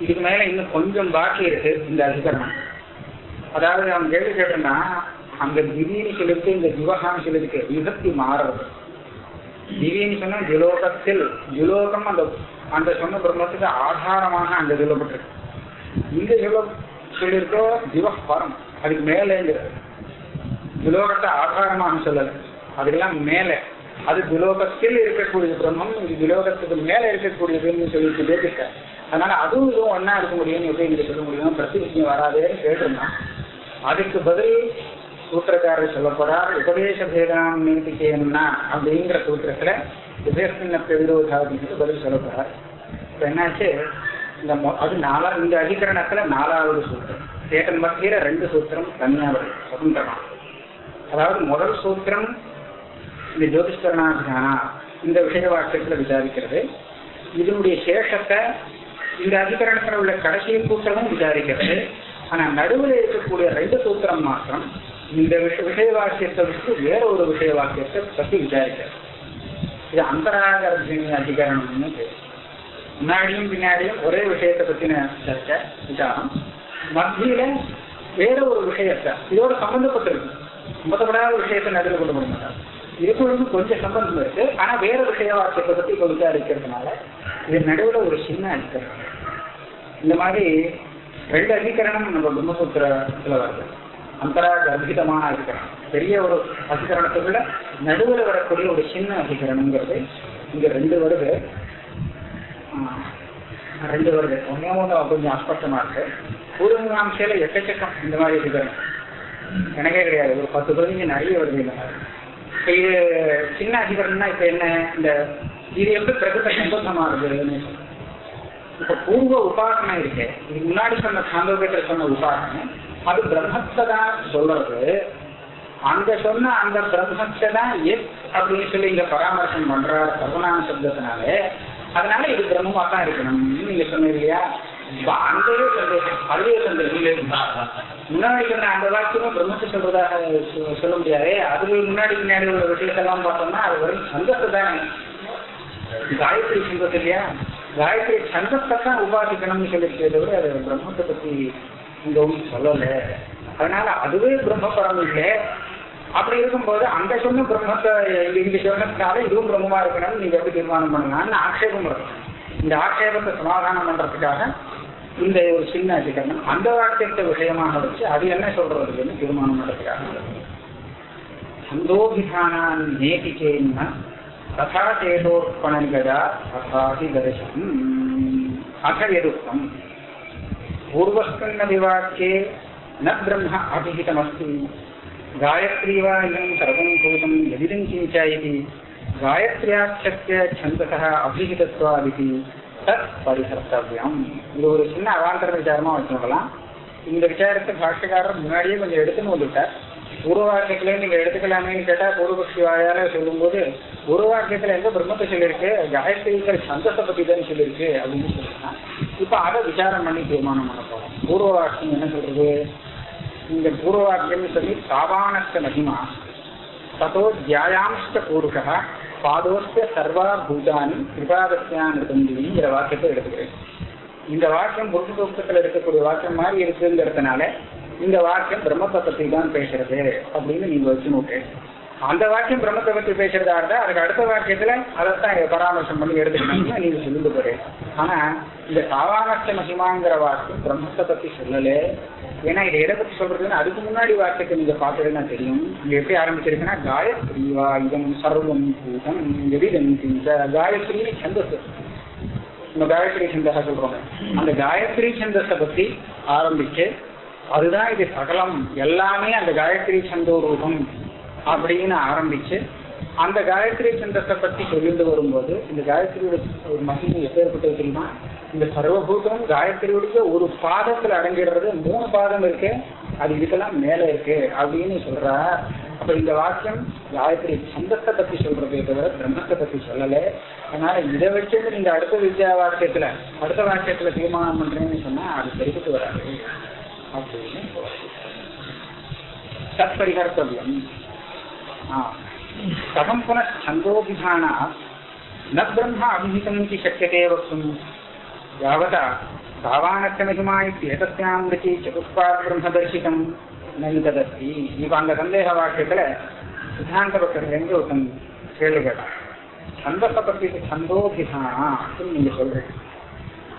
இதுக்கு மேல இன்னும் கொஞ்சம் பாக்கி இருக்கு இந்த அதிகரணம் அதாவது அவன் கேள்வி கேட்டோம்னா அங்க திடீர்னு சொல்லிருக்கு இந்த விவகாரம் சொல்லிருக்கு விபத்தி மாறுறது. திடீர்னு சொன்னா ஜுலோகத்தில் ஜுலோகம் அந்த அந்த சொன்ன பிரம்மத்துக்கு ஆதாரமாக அங்க சொல்லப்பட்டிருக்கு. இங்க சொல்ல சொல்லியிருக்கோ ஜீவபரம் அதுக்கு மேலேங்கிறது. துலோகத்தை ஆதாரமாக சொல்லல. அதுக்கெல்லாம் மேல. அது துலோகத்தில் இருக்கக்கூடிய பிரம்மம் இது துலோகத்துக்கு மேல இருக்கக்கூடியதுன்னு சொல்லிட்டு பேசிட்ட அதனால அதுவும் இதுவும் ஒன்னா இருக்க முடியும்னு எப்படி நீங்க சொல்ல முடியும் பிரதிவிஜயம் வராதேன்னு கேட்டிருந்தான் அதுக்கு பதில் சூத்திரக்காரர் சொல்ல போறார் உபதேச பேதாம் நீதிக்கேன்னா அப்படிங்கிற சூத்திரத்துல உபேசன விரோதாதிக்கு பதில் சொல்ல போறார். இப்ப என்னாச்சு? இந்த மொ- அது நாலா இந்த அதிகரணத்துல நாலாவது சூத்திரம். சேட்டன் மத்தியில ரெண்டு சூத்திரம் தனியா வருது சுதந்திரமா. அதாவது முதல் சூத்திரம் இந்த ஜோதிஷ்கரணாதிகானா இந்த விஷய வாக்கியத்துல விசாரிக்கிறது. இதனுடைய சேஷத்தை இந்த அதிகரணத்துல உள்ள கடைசி சூத்திரமும் விசாரிக்கிறது. ஆனா நடுவில் இருக்கக்கூடிய ரெண்டு சூத்திரம் மாத்திரம் இந்த விஷய வாக்கியத்தை விட்டு வேற ஒரு விஷய வாக்கியத்தை பத்தி விசாரிக்கிறது. இது அந்தராகர்ஜினி அதிகரணம்னு பேர். முன்னாடியும் பின்னாடியும் ஒரே விஷயத்தை பத்தின சர்ச்சை விசாரம் மத்தியில வேற ஒரு விஷயத்தை இதோட சம்பந்தப்பட்டிருக்கு. சம்பந்தப்படாத விஷயத்தை நடுவில் கொண்டு போக மாட்டாங்க. இதுக்குள்ள கொஞ்சம் சம்பந்தம் இருக்கு ஆனா வேற விஷய வாக்கியத்தை பத்தி இப்ப விசாரிக்கிறதுனால இது நடுவுல ஒரு சின்ன அதிகரணம் இந்த மாதிரி ரெண்டு அதிகரணம் நம்ம பிரம்மசூத்திரத்துல வருது. அந்தரா கர்ப்பிதமான அதிகரணம் பெரிய ஒரு அதிகரணத்துக்குள்ள நடுவுல வரக்கூடிய ஒரு சின்ன அதிகரணம்ங்கிறது இங்க ரெண்டு வருது. ஆஹ், ரெண்டு வருது. ஒன்னே ஒன்று கொஞ்சம் அஸ்பஷ்டமா இருக்கு. பூர்வீகாம்சையில எக்கச்சக்கம் இந்த மாதிரி அதிகரணம் எனக்கே கிடையாது. ஒரு பத்து பதினஞ்சு நிறைய வருது இந்த மாதிரி. இது சின்ன அதிபரம்னா இப்ப என்ன? இந்த இது எப்படி பிரகிருத சந்தோஷமா இருக்குதுன்னு? இப்ப பூர்வ உபாசனை இருக்கு. இதுக்கு முன்னாடி சொன்ன சாந்தோகத்தில் சொன்ன உபாசனை. அது பிரம்மத்தை தான் சொல்றது. அங்க சொன்ன அந்த பிரம்மத்தை தான் எஸ் அப்படின்னு சொல்லி இங்க பராமர்சம் பண்ற சர்வநாம சப்தத்தினால. அதனால இது பிரம்மமா தான் இருக்கணும் நீங்க சொன்னீங்க இல்லையா? அங்கேயே சந்தோஷம் சந்தேகம் அதுவே சந்தேகம் முன்னாடி சொன்ன அந்த வாக்கியமும் பிரம்மத்தை சொல்றதாக சொல்ல முடியாது. அதுக்கு முன்னாடி முன்னாடி உள்ள விஷயத்தெல்லாம் பார்த்தோம்னா அது வரும் சந்தத்தை தானே. காயத்ரி சந்தத்தை இல்லையா? காயத்ரி சந்தத்தை தான் உபாசிக்கணும்னு சொல்லியிருக்கே தவிர அது பிரம்மத்தை பத்தி இங்க சொல்லலை. அதனால அதுவே பிரம்மபரம் இல்லை. அப்படி இருக்கும்போது அந்த சொன்ன பிரம்மத்தை இங்க சொன்னதுனால இதுவும் பிரம்மமா இருக்கணும்னு நீங்க எப்படி தீர்மானம் பண்ணலாம்னு ஆட்சேபம் இருக்கும் இந்த ஆட்சேபத்தை சமாதானம் பண்றதுக்காக இந்த ஒரு சின்ன அதிகரணம் அந்த வாக்கியத்தை விஷயமாக வச்சு அது என்ன சொல்றதுன்னு தீர்மானம் பண்றதுக்காக छन्दोभिधानान् नेति चेन्न तथा चेतोत्पणनिगदा तथापि दर्शनम् अथ यदुक्तम् पूर्वस्कन्नविवाक्ये न ब्रह्म अभिहितमस्ति गायत्री वा इदं सर्वं भूतं यदिदं किञ्च इति गायत्र्याख्यस्य छन्दसः अभिहितत्वादिति தத் இது ஒரு சின்ன அவாந்தர விசாரமா வச்சுக்கலாம் இந்த விசாரத்தை பாஷ்யக்காரர் முன்னாடியே கொஞ்சம் எடுத்துன்னு வந்துட்டார். பூர்வ வாக்கியத்துல நீங்க எடுத்துக்கலாமேன்னு கேட்டா பூர்வபக்ஷி வாயால சொல்லும்போது பூர்வ வாக்கியத்துல எங்க பிரம்மத்தை சொல்லியிருக்கு? காயத்ரிக்கிற சந்தத்தை பத்தி தான் சொல்லியிருக்கு அப்படின்னு சொல்லிருக்கான் இப்ப அதை விசாரம் பண்ணி தீர்மானம் பண்ண போறோம். பூர்வ வாக்கியம் என்ன சொல்றது? இந்த பூர்வ வாக்கியம் சொல்லி சாபானத்த மகிமா. ததோ தியாயாம்ஷ்ட பூர்வகா பாதோஸ்ய சர்வா பூதானி கிருபாதஸ்யானுங்கிற வாக்கியத்தை எடுத்துக்கிறேன். இந்த வாக்கியம் புத்த சூக்தத்தில் இருக்கக்கூடிய வாக்கியம் மாதிரி இருக்குங்கிறதுனால இந்த வாக்கியம் பிரம்மத்தை பத்தி தான் பேசுறது அப்படின்னு நீங்க வச்சு நோட்டேன் அந்த வாக்கியம் பிரம்மத்தை பத்தி பேசுறதா இருந்தா அதுக்கு அடுத்த வாக்கியத்துல அதைத்தான் பராமர்சம் பண்ணி எடுத்துக்கணும்னு நீங்க சொல்லிட்டு போறேன் ஆனா இந்த சாவானஸ்த மகிமாங்கிற வாக்கியம் பிரம்மத்தை பத்தி சொல்லலே. ஏன்னா இதை எதை பத்தி சொல்றதுன்னு அதுக்கு முன்னாடி வார்த்தைக்கு நீங்க பார்த்ததுன்னா தெரியும். இங்க எப்படி ஆரம்பிச்சிருக்குன்னா காயத்ரீவா இதம் சர்வம் பூதம் எதிதம் காயத்ரின்னு சந்தஸ் நம்ம காயத்ரி சந்தஸா சொல்றோம். அந்த காயத்ரி சந்தஸை பத்தி ஆரம்பிச்சு அதுதான் இது சகலம். எல்லாமே அந்த காயத்ரி சந்தோ ரூபம் அப்படின்னு ஆரம்பிச்சு அந்த காயத்ரி சந்தத்தை பத்தி சொல்லிட்டு வரும்போது இந்த காயத்ரியோட ஒரு மகிமை எப்பேற்பட்டது தெரியுமா? இந்த சர்வபூதம் காயத்ரியுடைய ஒரு பாதத்துல அடங்கிடுறது மூணு பாதம் இருக்கு அது இதுக்கெல்லாம் மேல இருக்கு அப்படின்னு சொல்றா அப்ப இந்த வாக்கியம் காயத்ரி சந்தத்தை பத்தி சொல்றதே தவிர பிரம்மத்தை பத்தி சொல்லல அதனால இதை வச்சுட்டு நீங்க அடுத்த வித்யா வாக்கியத்துல அடுத்த வாக்கியத்துல தீர்மானம் பண்றேன்னு சொன்னா அது சரிபட்டு வராது அப்படின்னு தற்பரிகர்த்தவியம் कथं पुनः छन्दोभिधानात् न ब्रह्म अभिहितम् इति शक्यते वक्तुं यावता தாவானத்த மகிமா இத்தியேதஸ்யாம் ருச்சி சதுஷ்பாத் பிரம்மதர்சிதம் நைததஸ்தி இப்ப அந்த சந்தேக வாக்கியத்துல சித்தாந்த பக்கத்துலேருந்து ஒருத்தன் கேள்வி கேட்டான் சந்தஸை பத்தி சந்தோபிதானா அப்படின்னு நீங்க சொல்றீங்க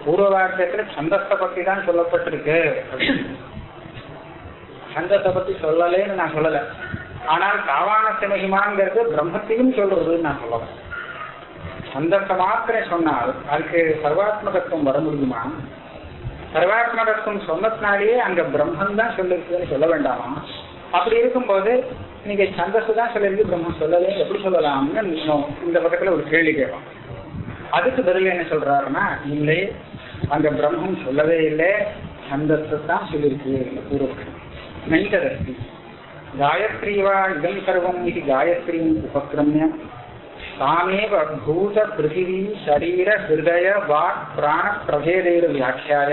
பூர்வ வாக்கியத்துல சந்தஸை பத்தி தான் சொல்லப்பட்டிருக்கு அப்படின்னு. சந்தஸை பத்தி சொல்லலேன்னு நான் சொல்லல ஆனால் தாவானத்த மகிமாங்கிறது பிரம்மத்தையும் சொல்றதுன்னு நான் சொல்லல சந்தஸை மாத்திரை சொன்னால் அதுக்கு சர்வாத்மகத்துவம் வர முடியுமா? சர்வாத்மகத்துவம் சொன்னதுனாலேயே அங்க பிரம்மன் தான் சொல்லிருக்குதுன்னு சொல்ல வேண்டாமா? அப்படி இருக்கும்போது நீங்க சந்தஸ் தான் சொல்லிருக்கு பிரம்மன் சொல்லவே எப்படி சொல்லலாம்னு இந்த பக்கத்துல ஒரு கேள்வி கேட்கும் அதுக்கு பதில் என்ன சொல்றாருன்னா இல்லை அங்க பிரம்மம் சொல்லவே இல்லை சந்தஸ் தான் சொல்லியிருக்கு இந்த பூர்வபக்ஷம் காயத்ரி வா இதம் சர்வம் இது காயத்ரீம் உபக்கிரமியம் தாமேவ பூத பிருத்திவி சரீர ஹிருதய வாக் பிராண பிரபேதைர் வியாக்கியாய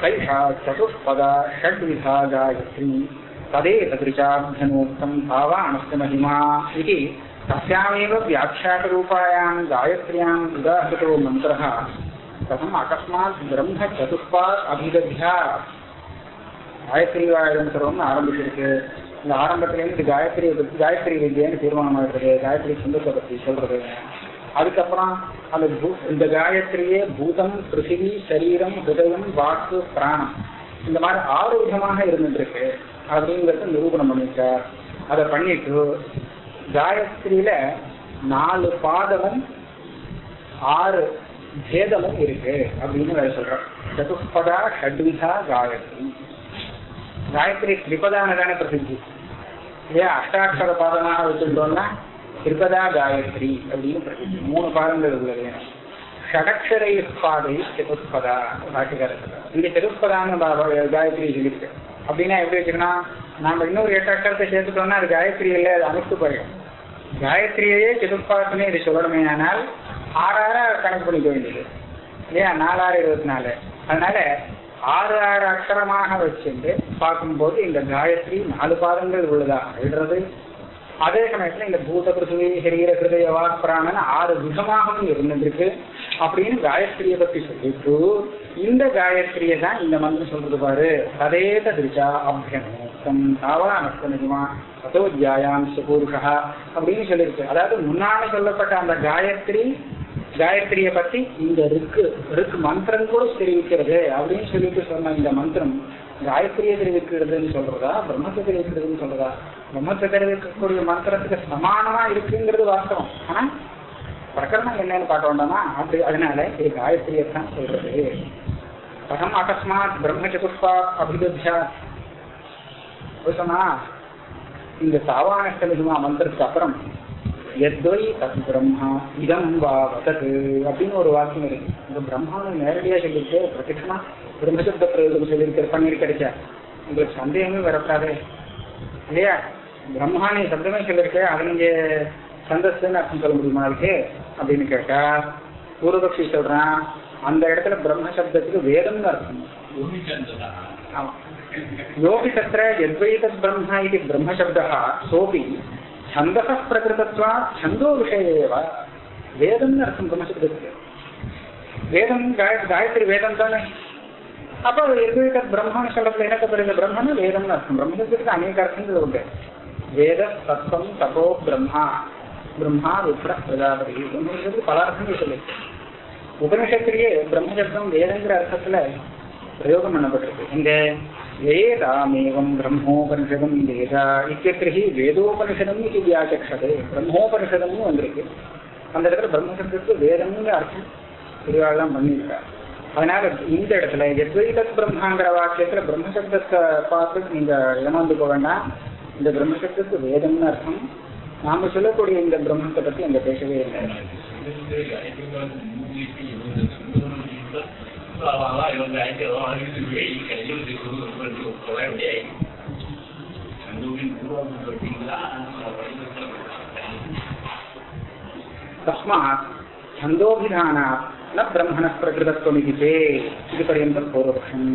கைஷா சதுஷ்பதா ஷட்விதா காயத்ரி तदेतदृशाभ्यनोक्तं भावानस्य महिमा इति तस्यामेव व्याख्यातरूपायां गायत्र्याम् उदाहृतो मन्त्रः कथम् अकस्मात् ब्रह्मचतुष्पात् अभिदध्या காயத்ரி வாயுதம் சர்வம்னு ஆரம்பிச்சிருக்கு இந்த ஆரம்பத்துலேருந்து இது காயத்ரி காயத்ரி வித்யான்னு தீர்மானம் ஆகிறது காயத்ரி சுந்தரத்தை பற்றி சொல்றது. அதுக்கப்புறம் அந்த இந்த காயத்ரியே பூதம் பிருத்திவி சரீரம் ஹிருதயம் வாக்கு பிராணம். இந்த மாதிரி ஆறு விதமாக இருந்துருக்கு அப்படிங்கிறத நிரூபணம் பண்ணிருக்கார் அதை பண்ணிட்டு காயத்ரியில நாலு பாதமும் ஆறு பேதமும் இருக்கு அப்படின்னு வேற சொல்றோம் சதுஷ்பதா ஷட்விதா காயத்ரி. காயத்ரி திரிபதான தானே பிரசித்தி? இல்லையா அஷ்டாட்சர பாதமாக வச்சுட்டோம்னா திருபதா காயத்ரி அப்படின்னு மூணு பாதங்கள் உள்ளது ஷடக்ஷரை பாதை செதுப்பதா பாட்டுக்காரர் இங்க சதுஷ்பதான்னு பா- பா- காயத்ரி சொல்லியிருக்கு. அப்படின்னா எப்படி வச்சுக்கன்னா நாம இன்னொரு எட்டு அக்ஷரத்தை சேர்த்துட்டோம்னா அது காயத்ரி இல்லை அது அமைத்து போயிடும். காயத்ரியையே சதுஷ்பாதனே இது சொல்லணுமே ஆனால் ஆறாறு கணக்கு பண்ணிக்க வேண்டியது. இல்லையா? நாலாறு இருபத்தி நாலு. அதனால ஆறு ஆறு அக்ஷரமாக வச்சுட்டு பார்க்கும்போது இந்த காயத்ரி நாலு பாதங்கள் உள்ளதாக எழுறது அதே சமயத்துல இந்த பூத பிருத்திவி சரீர ஹிருதய பிராணன் ஆறு விதமாகவும் இருந்திருக்கு. அப்படின்னு காயத்ரியை பத்தி சொல்லிட்டு இந்த காயத்ரியை தான் இந்த மந்திரம் சொல்றது பாரு. ததேத திருச்சா அபியமோக்தம் தாவா நஷ்டமிகுமா அதோ தியாயாம் சுபூருஷா அப்படின்னு சொல்லியிருக்கு அதாவது முன்னாடி சொல்லப்பட்ட அந்த காயத்ரி காயத்ரிய பத்தி இந்த ருக்கு ருக்கு மந்திரம் கூட தெரிவிக்கிறது அப்படின்னு சொல்லிட்டு சொன்ன இந்த மந்திரம் காயத்ரியை தெரிவிக்கிறதுன்னு சொல்றதா பிரம்மத்தை தெரிவிக்கிறதுன்னு சொல்றதா? பிரம்மத்தை தெரிவிக்கக்கூடிய மந்திரத்துக்கு சமானமா இருக்குங்கிறது வாஸ்தவம். ஆனா பிரகரணம் என்னன்னு பார்க்க வேண்டாமா? அப்படி அதனால இது காயத்ரியை தான் சொல்றது. அகம் அகஸ்மாத் பிரம்ம சதுர்பா அபிதத்யா சொன்னா இந்த சாவானஷ்டமிகுமா மந்திரத்துக்கு அப்புறம் எத்வை தத் பிரம்மா இதம் வா வசத் அப்படின்னு ஒரு வாக்கியம் இருக்கு. இந்த பிரம்மாவை நேரடியாக சொல்லிட்டு பிரத்யமா பிரம்மசப்த பிரயோகம் சொல்லியிருக்கிற பண்ணி கிடைச்சா. உங்களுக்கு சந்தேகமே வரக்கூடாது. இல்லையா? பிரம்மானி சப்தமே சொல்லியிருக்கு அவங்க சந்தஸ்ன்னு அர்த்தம் சொல்ல முடியுமா இருக்கு அப்படின்னு கேட்டா பூர்வபக்ஷி சொல்றான் அந்த இடத்துல பிரம்ம சப்தத்துக்கு வேதம்னு அர்த்தம். யோகி தத்திர எத்வைதத் பிரம்மா இது பிரம்மசப்தா சோபி. छन्दः प्रकृतत्वात् छन्दो विषये एव वेदं न अर्थं ब्रह्मशब्दस्य வேதம் காய காயத்ரி வேதம் தானே அப்போ எதுக்கு பிரம்மன்னு சொல்றதுல என்ன தப்பு பிரம்மன்னு வேதம்னு அர்த்தம் பிரம்மத்துக்கு அநேக அர்த்தங்கள் உண்டு வேத தத்துவம் தபோ பிரம்மா பிரம்மா விப்ர பிரஜாபதி பிரம்மத்துக்கு பல அர்த்தங்கள் சொல்லிருக்கு உபனிஷத்திலேயே பிரம்மசப்தம் வேதங்கிற அர்த்தத்துல பிரயோகம் பண்ணப்பட்டிருக்கு இந்த வேதாமேவம் பிரம்மோபனிஷதம் வேதா இத்தியத்திரி வேதோபனிஷதம் இது வியாச்சக்ஷது பிரம்மோபனிஷதம்னு வந்திருக்கு அந்த இடத்துல பிரம்மசப்தத்துக்கு வேதம்னு அர்த்தம் தெளிவாகலாம் பண்ணியிருக்கார் அதனால இந்த இடத்துல எத்வைதத் பிரம்மாங்கிற வாக்கியத்துல பிரம்மசப்தத்தை பார்த்து நீங்க ஏமாந்து போக வேண்டாம் இந்த பிரம்மசப்தத்துக்கு வேதம்னு அர்த்தம் நாம சொல்லக்கூடிய இந்த பிரம்மத்தை பத்தி அங்க பேசவே இல்லை तस्मात् छन्दोभिधानात् न ब्रह्मणः प्रकृतत्वमिति चेत् इति पर्यन्तं पूर्वपक्षम्